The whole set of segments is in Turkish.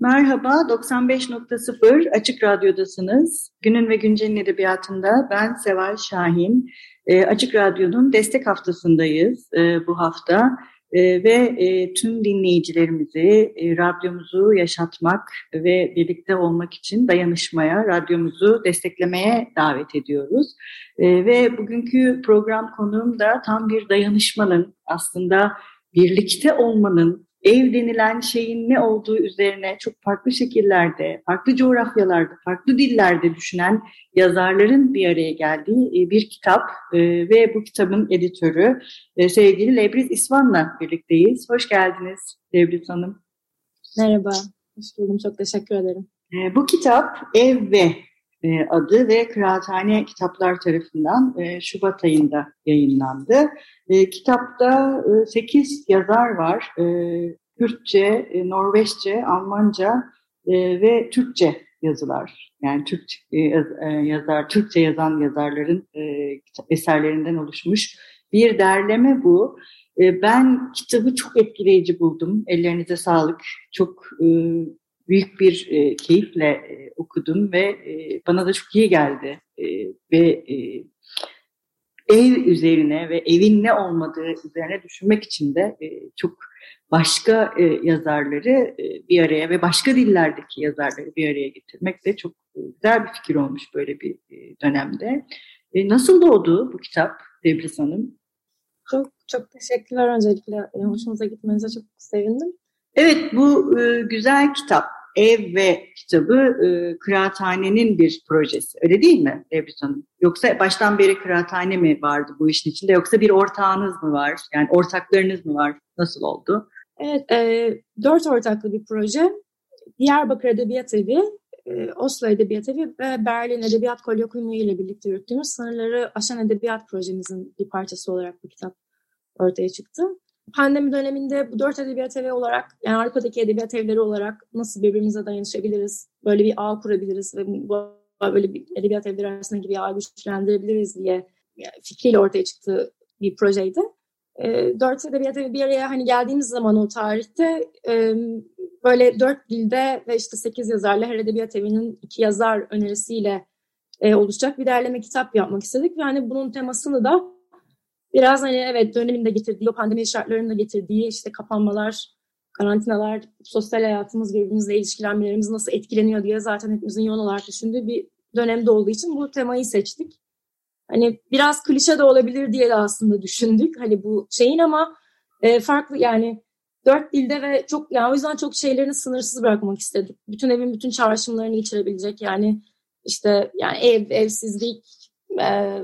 Merhaba, 95.0 Açık Radyo'dasınız. Günün ve Güncel'in edebiyatında ben Seval Şahin. E, Açık Radyo'nun destek haftasındayız e, bu hafta. E, ve e, tüm dinleyicilerimizi e, radyomuzu yaşatmak ve birlikte olmak için dayanışmaya, radyomuzu desteklemeye davet ediyoruz. E, ve bugünkü program konuğum da tam bir dayanışmanın aslında birlikte olmanın ev denilen şeyin ne olduğu üzerine çok farklı şekillerde, farklı coğrafyalarda, farklı dillerde düşünen yazarların bir araya geldiği e, bir kitap e, ve bu kitabın editörü e, sevgili Lebriz İsvan'la birlikteyiz. Hoş geldiniz Lebriz Hanım. Merhaba, hoş buldum. Çok teşekkür ederim. Bu kitap Ev ve adı ve Kıraathane Kitaplar tarafından Şubat ayında yayınlandı. Kitapta 8 yazar var. Kürtçe, Norveççe, Almanca ve Türkçe yazılar. Yani Türk yazar, Türkçe yazan yazarların eserlerinden oluşmuş bir derleme bu. Ben kitabı çok etkileyici buldum. Ellerinize sağlık. Çok büyük bir e, keyifle e, okudum ve e, bana da çok iyi geldi. E, ve e, ev üzerine ve evin ne olmadığı üzerine düşünmek için de e, çok başka e, yazarları e, bir araya ve başka dillerdeki yazarları bir araya getirmek de çok e, güzel bir fikir olmuş böyle bir e, dönemde. E, nasıl doğdu bu kitap Debris Hanım? Çok çok teşekkürler öncelikle. Hoşunuza gitmenize çok sevindim. Evet bu e, güzel kitap Ev ve kitabı e, kıraathanenin bir projesi. Öyle değil mi Ebru Hanım? Yoksa baştan beri kıraathane mi vardı bu işin içinde yoksa bir ortağınız mı var? Yani ortaklarınız mı var? Nasıl oldu? Evet, e, dört ortaklı bir proje. Diyarbakır Edebiyat Evi, e, Oslo Edebiyat Evi ve Berlin Edebiyat Kolyokumu ile birlikte yürüttüğümüz sınırları aşan edebiyat projemizin bir parçası olarak bu kitap ortaya çıktı pandemi döneminde bu dört edebiyat evi olarak, yani Avrupa'daki edebiyat evleri olarak nasıl birbirimize dayanışabiliriz, böyle bir ağ kurabiliriz ve bu böyle bir edebiyat evleri arasındaki bir ağ güçlendirebiliriz diye fikriyle ortaya çıktığı bir projeydi. E, dört edebiyat evi bir araya hani geldiğimiz zaman o tarihte e, böyle dört dilde ve işte sekiz yazarla her edebiyat evinin iki yazar önerisiyle e, oluşacak bir derleme kitap yapmak istedik. Yani bunun temasını da biraz hani evet dönemin de getirdiği, pandemi şartlarının da getirdiği işte kapanmalar, karantinalar, sosyal hayatımız, birbirimizle ilişkilenmelerimiz nasıl etkileniyor diye zaten hepimizin yoğun olarak düşündüğü bir dönemde olduğu için bu temayı seçtik. Hani biraz klişe de olabilir diye de aslında düşündük. Hani bu şeyin ama e, farklı yani dört dilde ve çok yani o yüzden çok şeylerini sınırsız bırakmak istedik. Bütün evin bütün çağrışımlarını içerebilecek yani işte yani ev, evsizlik, e,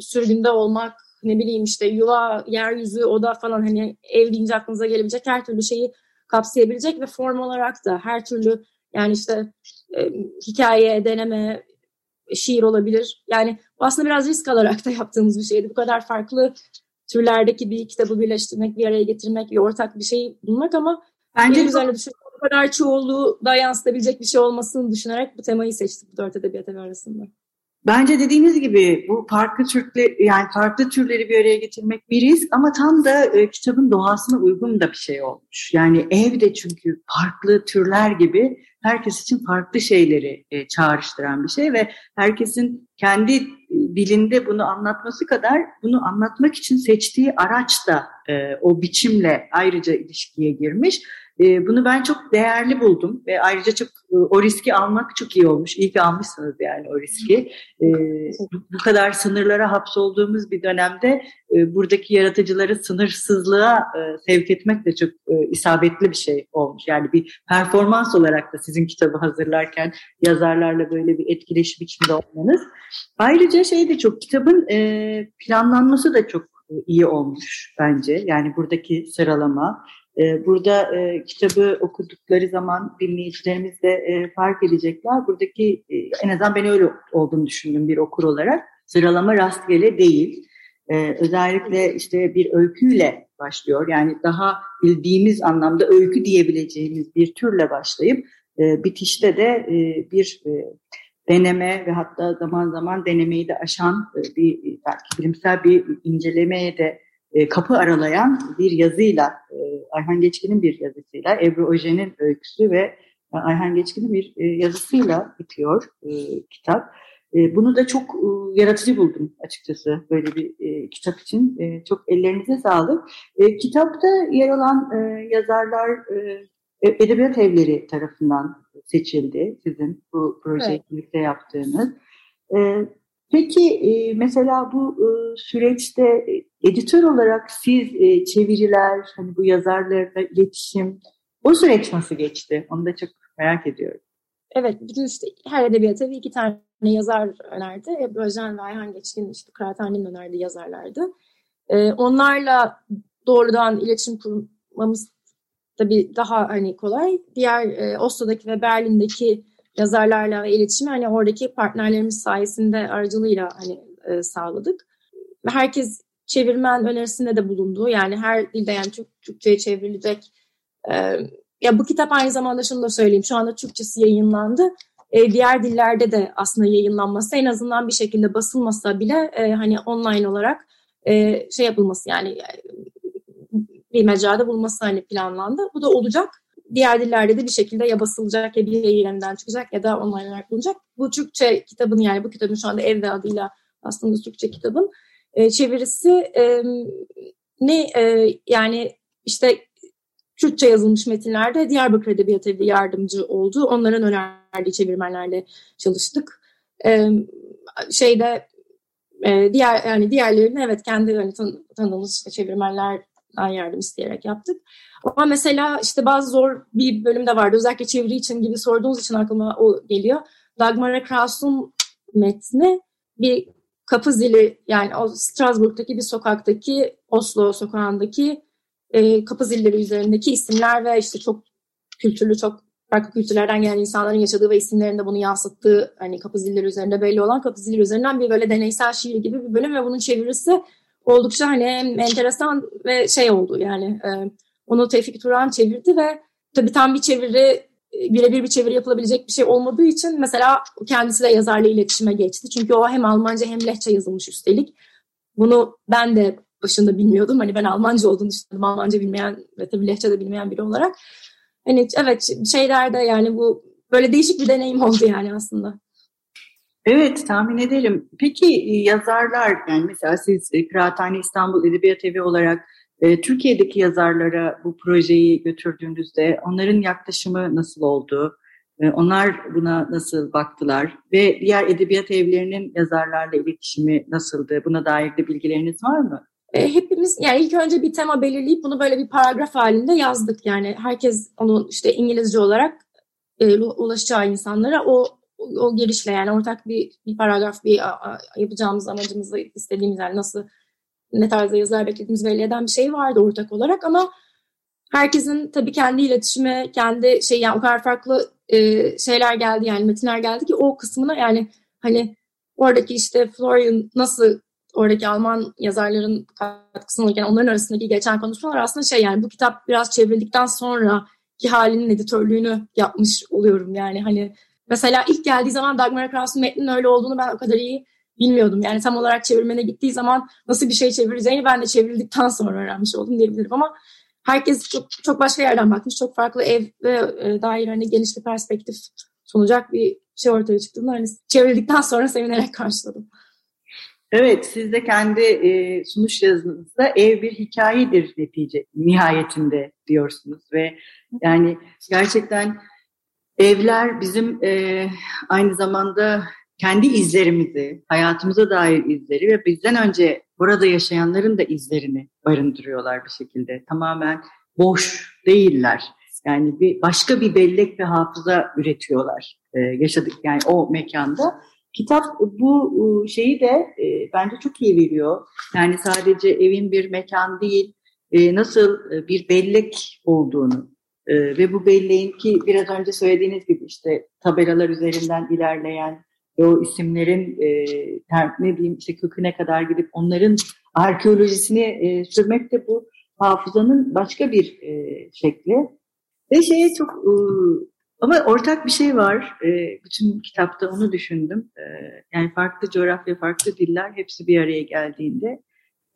sürgünde olmak, ne bileyim işte yuva, yeryüzü, oda falan hani ev deyince aklınıza gelebilecek her türlü şeyi kapsayabilecek ve form olarak da her türlü yani işte e, hikaye, deneme, şiir olabilir. Yani aslında biraz risk alarak da yaptığımız bir şeydi. Bu kadar farklı türlerdeki bir kitabı birleştirmek, bir araya getirmek, bir ortak bir şey bulmak ama bence üzerine düşünmek bu kadar çoğunluğu da yansıtabilecek bir şey olmasını düşünerek bu temayı seçtik bu dört edebiyat evi arasında. Bence dediğiniz gibi bu farklı türleri yani farklı türleri bir araya getirmek bir risk ama tam da e, kitabın doğasına uygun da bir şey olmuş. Yani evde çünkü farklı türler gibi herkes için farklı şeyleri e, çağrıştıran bir şey ve herkesin kendi e, dilinde bunu anlatması kadar bunu anlatmak için seçtiği araç da e, o biçimle ayrıca ilişkiye girmiş. E, bunu ben çok değerli buldum ve ayrıca çok e, o riski almak çok iyi olmuş. İyi ki almışsınız yani o riski. E, bu kadar sınırlara hapsolduğumuz bir dönemde e, buradaki yaratıcıları sınırsızlığa e, sevk etmek de çok e, isabetli bir şey olmuş. Yani bir performans olarak da sizin kitabı hazırlarken yazarlarla böyle bir etkileşim içinde olmanız. Ayrıca şey de çok kitabın planlanması da çok iyi olmuş bence. Yani buradaki sıralama. E, burada e, kitabı okudukları zaman dinleyicilerimiz de e, fark edecekler. Buradaki e, en azından ben öyle olduğunu düşündüm bir okur olarak. Sıralama rastgele değil. E, özellikle işte bir öyküyle başlıyor. Yani daha bildiğimiz anlamda öykü diyebileceğimiz bir türle başlayıp bitişte de bir deneme ve hatta zaman zaman denemeyi de aşan bir belki bilimsel bir incelemeye de e, kapı aralayan bir yazıyla e, Ayhan Geçkin'in bir yazısıyla Ebru Ojen'in öyküsü ve Ayhan Geçkin'in bir yazısıyla bitiyor kitap. Bunu da çok yaratıcı buldum açıkçası böyle bir kitap için. Çok ellerinize sağlık. Kitapta yer alan yazarlar Edebiyat Evleri tarafından seçildi sizin bu projeyi evet. yaptığınız. Peki e, mesela bu e, süreçte editör olarak siz e, çeviriler, hani bu yazarlarla iletişim, o süreç nasıl geçti? Onu da çok merak ediyorum. Evet, bütün işte her edebiyat evi iki tane yazar önerdi. Ebru Özen ve Ayhan Geçkin işte Kıraathane'nin önerdiği yazarlardı. Onlarla doğrudan iletişim kurmamız tabii daha hani kolay. Diğer e, Oslo'daki ve Berlin'deki yazarlarla ve iletişimi hani oradaki partnerlerimiz sayesinde aracılığıyla hani e, sağladık. Herkes çevirmen önerisinde de bulundu. Yani her dilde yani Türk, Türkçe'ye çevrilecek. E, ya bu kitap aynı zamanda şunu da söyleyeyim. Şu anda Türkçesi yayınlandı. E, diğer dillerde de aslında yayınlanması en azından bir şekilde basılmasa bile e, hani online olarak e, şey yapılması yani bir mecrada bulması hani planlandı. Bu da olacak. Diğer dillerde de bir şekilde ya basılacak ya bir yayınlarından çıkacak ya da online olarak bulunacak. Bu Türkçe kitabın yani bu kitabın şu anda Evde adıyla aslında Türkçe kitabın e, çevirisi e, ne e, yani işte Türkçe yazılmış metinlerde Diyarbakır Edebiyat Evi yardımcı oldu. Onların önerdiği çevirmenlerle çalıştık. E, şeyde e, diğer yani diğerlerini evet kendi hani tan tanıdığımız işte çevirmenler yardım isteyerek yaptık. Ama mesela işte bazı zor bir bölüm de vardı. Özellikle çeviri için gibi sorduğunuz için aklıma o geliyor. Dagmar Kraus'un metni bir kapı zili yani o Strasbourg'daki bir sokaktaki Oslo sokağındaki e, kapı zilleri üzerindeki isimler ve işte çok kültürlü çok farklı kültürlerden gelen insanların yaşadığı ve isimlerinde bunu yansıttığı hani kapı zilleri üzerinde belli olan kapı zilleri üzerinden bir böyle deneysel şiir gibi bir bölüm ve bunun çevirisi oldukça hani enteresan ve şey oldu yani e, onu Tevfik Turan çevirdi ve tabii tam bir çeviri birebir bir çeviri yapılabilecek bir şey olmadığı için mesela kendisi de yazarla iletişime geçti. Çünkü o hem Almanca hem Lehçe yazılmış üstelik. Bunu ben de başında bilmiyordum. Hani ben Almanca olduğunu düşünüyordum. Almanca bilmeyen ve tabii Lehçe de bilmeyen biri olarak. Hani evet şeylerde yani bu böyle değişik bir deneyim oldu yani aslında. Evet tahmin ederim. Peki e, yazarlar yani mesela siz e, Kıraathane İstanbul Edebiyat Evi olarak e, Türkiye'deki yazarlara bu projeyi götürdüğünüzde onların yaklaşımı nasıl oldu? E, onlar buna nasıl baktılar? Ve diğer edebiyat evlerinin yazarlarla iletişimi nasıldı? Buna dair de bilgileriniz var mı? E, hepimiz yani ilk önce bir tema belirleyip bunu böyle bir paragraf halinde yazdık. Yani herkes onu işte İngilizce olarak e, ulaşacağı insanlara o o girişle yani ortak bir, bir paragraf bir yapacağımız amacımızı istediğimiz yani nasıl ne tarzda yazar beklediğimiz belli eden bir şey vardı ortak olarak ama herkesin tabii kendi iletişime, kendi şey yani o kadar farklı e, şeyler geldi yani metinler geldi ki o kısmına yani hani oradaki işte Florian nasıl oradaki Alman yazarların katkısını alırken onların arasındaki geçen konuşmalar aslında şey yani bu kitap biraz çevrildikten sonra ki halinin editörlüğünü yapmış oluyorum. Yani hani Mesela ilk geldiği zaman Dagmar Kraus'un metninin öyle olduğunu ben o kadar iyi bilmiyordum. Yani tam olarak çevirmene gittiği zaman nasıl bir şey çevireceğini ben de çevrildikten sonra öğrenmiş oldum diyebilirim ama herkes çok, çok başka yerden bakmış. Çok farklı ev ve e, dair hani geniş bir perspektif sunacak bir şey ortaya çıktığında hani çevrildikten sonra sevinerek karşıladım. Evet, siz de kendi e, sunuş yazınızda ev bir hikayedir netice nihayetinde diyorsunuz ve yani gerçekten evler bizim e, aynı zamanda kendi izlerimizi, hayatımıza dair izleri ve bizden önce burada yaşayanların da izlerini barındırıyorlar bir şekilde. Tamamen boş değiller. Yani bir başka bir bellek ve hafıza üretiyorlar e, yaşadık yani o mekanda. Kitap bu e, şeyi de e, bence çok iyi veriyor. Yani sadece evin bir mekan değil, e, nasıl e, bir bellek olduğunu e, ve bu belleğin ki biraz önce söylediğiniz gibi işte tabelalar üzerinden ilerleyen ve o isimlerin e, ter, ne diyeyim işte köküne kadar gidip onların arkeolojisini e, sürmek de bu hafızanın başka bir e, şekli. Ve şeye çok e, ama ortak bir şey var. E, bütün kitapta onu düşündüm. E, yani farklı coğrafya, farklı diller hepsi bir araya geldiğinde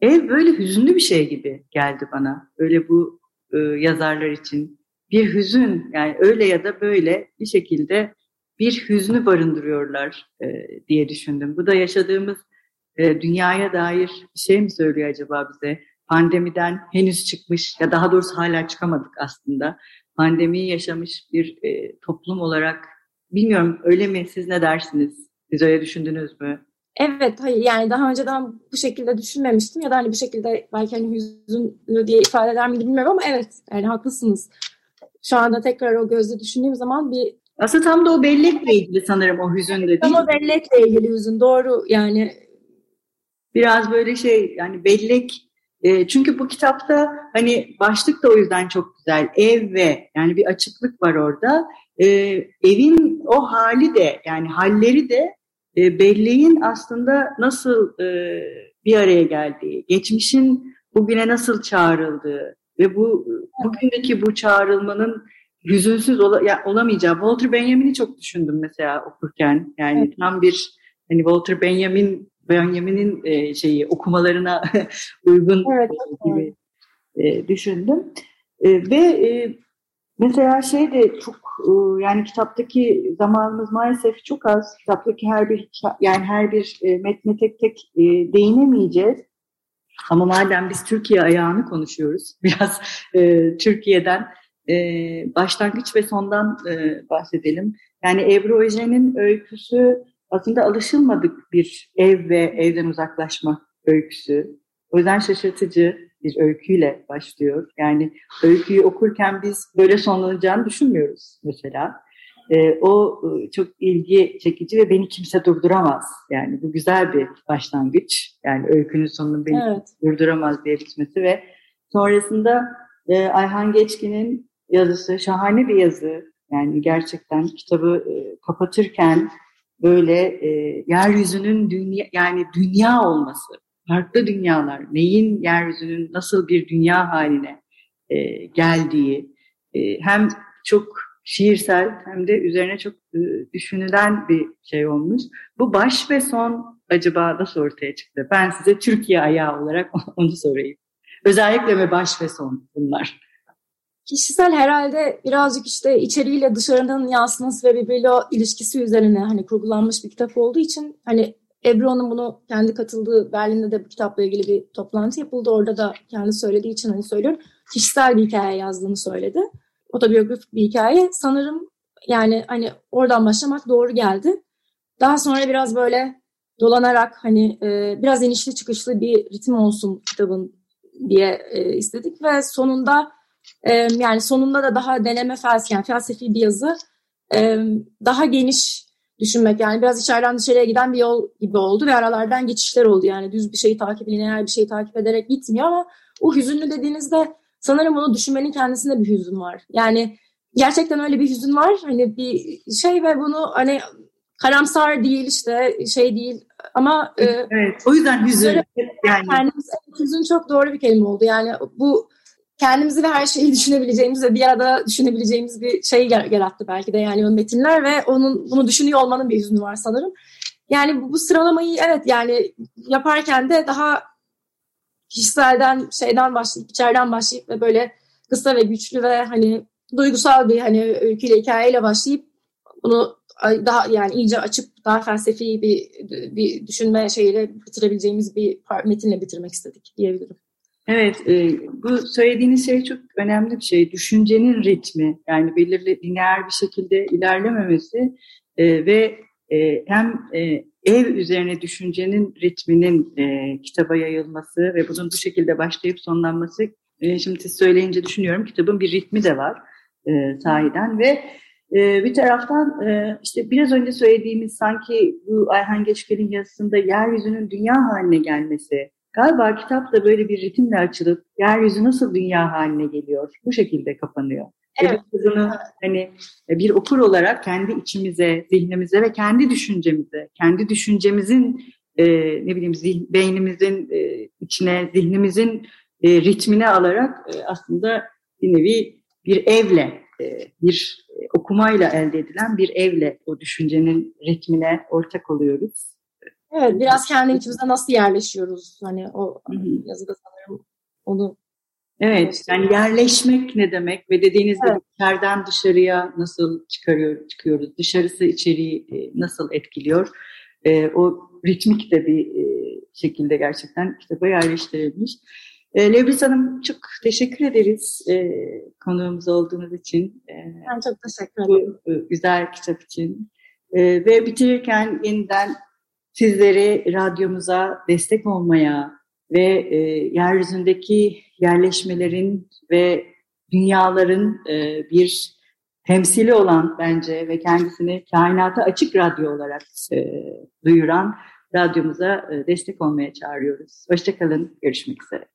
ev böyle hüzünlü bir şey gibi geldi bana. Öyle bu e, yazarlar için bir hüzün yani öyle ya da böyle bir şekilde bir hüznü barındırıyorlar e, diye düşündüm. Bu da yaşadığımız e, dünyaya dair bir şey mi söylüyor acaba bize? Pandemiden henüz çıkmış ya daha doğrusu hala çıkamadık aslında. Pandemiyi yaşamış bir e, toplum olarak bilmiyorum öyle mi siz ne dersiniz? Siz öyle düşündünüz mü? Evet, hayır yani daha önceden bu şekilde düşünmemiştim ya da hani bir şekilde belki hani hüzünlü diye ifade eder miydi bilmiyorum ama evet yani haklısınız. Şu anda tekrar o gözle düşündüğüm zaman bir aslında tam da o bellekle ilgili sanırım o hüzün de değil Tam o bellekle ilgili hüzün doğru yani. Biraz böyle şey yani bellek e, çünkü bu kitapta hani başlık da o yüzden çok güzel ev ve yani bir açıklık var orada. E, evin o hali de yani halleri de e, belleğin aslında nasıl e, bir araya geldiği, geçmişin bugüne nasıl çağrıldığı ve bu bugündeki bu çağrılmanın hüzünsüz ola, ya, olamayacağı. Walter Benjamin'i çok düşündüm mesela okurken. Yani evet. tam bir hani Walter Benjamin Benjamin'in e, şeyi okumalarına uygun evet, gibi e, düşündüm. E, ve e, mesela şey de çok e, yani kitaptaki zamanımız maalesef çok az. Kitaptaki her bir yani her bir e, metne tek tek e, değinemeyeceğiz. Ama madem biz Türkiye ayağını konuşuyoruz, biraz e, Türkiye'den e, başlangıç ve sondan e, bahsedelim. Yani Ebru Ojen'in öyküsü aslında alışılmadık bir ev ve evden uzaklaşma öyküsü. O yüzden şaşırtıcı bir öyküyle başlıyor. Yani öyküyü okurken biz böyle sonlanacağını düşünmüyoruz mesela. E, o e, çok ilgi çekici ve beni kimse durduramaz. Yani bu güzel bir başlangıç. Yani öykünün sonunu beni evet. durduramaz diye bitmesi ve sonrasında e, Ayhan Geçkin'in yazısı şahane bir yazı. Yani gerçekten kitabı e, kapatırken böyle e, yeryüzünün dünya yani dünya olması, farklı dünyalar, neyin yeryüzünün nasıl bir dünya haline e, geldiği e, hem çok şiirsel hem de üzerine çok e, düşünülen bir şey olmuş. Bu baş ve son acaba nasıl ortaya çıktı? Ben size Türkiye ayağı olarak onu sorayım. Özellikle mi baş ve son bunlar? Kişisel herhalde birazcık işte içeriğiyle dışarının yansıması ve birbiriyle ilişkisi üzerine hani kurgulanmış bir kitap olduğu için hani Ebru'nun bunu kendi katıldığı Berlin'de de bu kitapla ilgili bir toplantı yapıldı. Orada da kendi söylediği için hani söylüyorum. Kişisel bir hikaye yazdığını söyledi. Otobiyografik bir hikaye. Sanırım yani hani oradan başlamak doğru geldi. Daha sonra biraz böyle dolanarak hani e, biraz inişli çıkışlı bir ritim olsun kitabın diye e, istedik ve sonunda e, yani sonunda da daha deneme felsefi, yani felsefi bir yazı e, daha geniş düşünmek yani biraz içeriden dışarıya giden bir yol gibi oldu ve aralardan geçişler oldu yani düz bir şeyi takip lineer bir şeyi takip ederek gitmiyor ama o hüzünlü dediğinizde sanırım onu düşünmenin kendisinde bir hüzün var. Yani gerçekten öyle bir hüzün var. Hani bir şey ve bunu hani karamsar değil işte şey değil. Ama e, evet, o yüzden hüzün yani. kendimiz, hüzün çok doğru bir kelime oldu. Yani bu kendimizi ve her şeyi düşünebileceğimiz ve bir arada düşünebileceğimiz bir şey yarattı belki de yani o metinler ve onun bunu düşünüyor olmanın bir hüznü var sanırım. Yani bu, bu sıralamayı evet yani yaparken de daha kişiselden şeyden başlayıp içeriden başlayıp ve böyle kısa ve güçlü ve hani duygusal bir hani öyküyle hikayeyle başlayıp bunu daha yani iyice açıp daha felsefi bir bir düşünme şeyiyle bitirebileceğimiz bir metinle bitirmek istedik diyebilirim. Evet, e, bu söylediğiniz şey çok önemli bir şey. Düşüncenin ritmi, yani belirli lineer bir şekilde ilerlememesi e, ve e, hem e, ev üzerine düşüncenin ritminin e, kitaba yayılması ve bunun bu şekilde başlayıp sonlanması, e, şimdi siz söyleyince düşünüyorum kitabın bir ritmi de var e, sahiden ve e, bir taraftan e, işte biraz önce söylediğimiz sanki bu Ayhan Geçkel'in yazısında yeryüzünün dünya haline gelmesi, Galiba kitap da böyle bir ritimle açılıp yeryüzü nasıl dünya haline geliyor bu şekilde kapanıyor. Evet. Ve bunu hani bir okur olarak kendi içimize, zihnimize ve kendi düşüncemize, kendi düşüncemizin e, ne bileyim zih, beynimizin e, içine, zihnimizin e, ritmine alarak e, aslında bir nevi bir evle, e, bir okumayla elde edilen bir evle o düşüncenin ritmine ortak oluyoruz. Evet, biraz kendi içimize nasıl yerleşiyoruz? Hani o Hı-hı. yazıda sanırım onu Evet, yani yerleşmek ne demek ve dediğiniz gibi evet. içeriden dışarıya nasıl çıkarıyor, çıkıyoruz, dışarısı içeriği e, nasıl etkiliyor, e, o ritmik de bir e, şekilde gerçekten kitaba yerleştirilmiş. E, Lebris Hanım çok teşekkür ederiz e, konuğumuz olduğunuz için. E, ben çok teşekkür ederim. Bu e, güzel kitap için. E, ve bitirirken yeniden sizleri radyomuza destek olmaya ve e, yeryüzündeki yerleşmelerin ve dünyaların e, bir temsili olan bence ve kendisini kainata açık radyo olarak e, duyuran radyomuza e, destek olmaya çağırıyoruz. Hoşçakalın, görüşmek üzere.